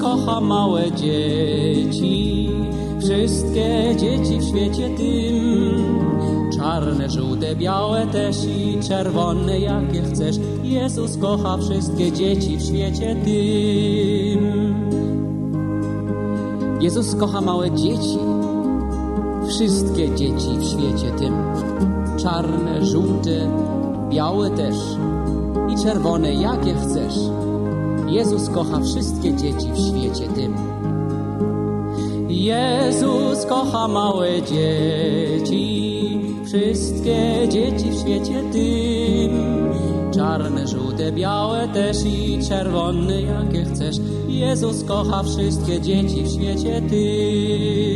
kocha małe dzieci, wszystkie dzieci w świecie tym. Czarne, żółte, białe też i czerwone, jakie chcesz. Jezus kocha wszystkie dzieci w świecie tym. Jezus kocha małe dzieci, wszystkie dzieci w świecie tym. Czarne, żółte, białe też i czerwone, jakie chcesz. Jezus kocha wszystkie dzieci w świecie tym. Jezus kocha małe dzieci, wszystkie dzieci w świecie tym. Czarne, żółte, białe też i czerwone, jakie chcesz. Jezus kocha wszystkie dzieci w świecie tym.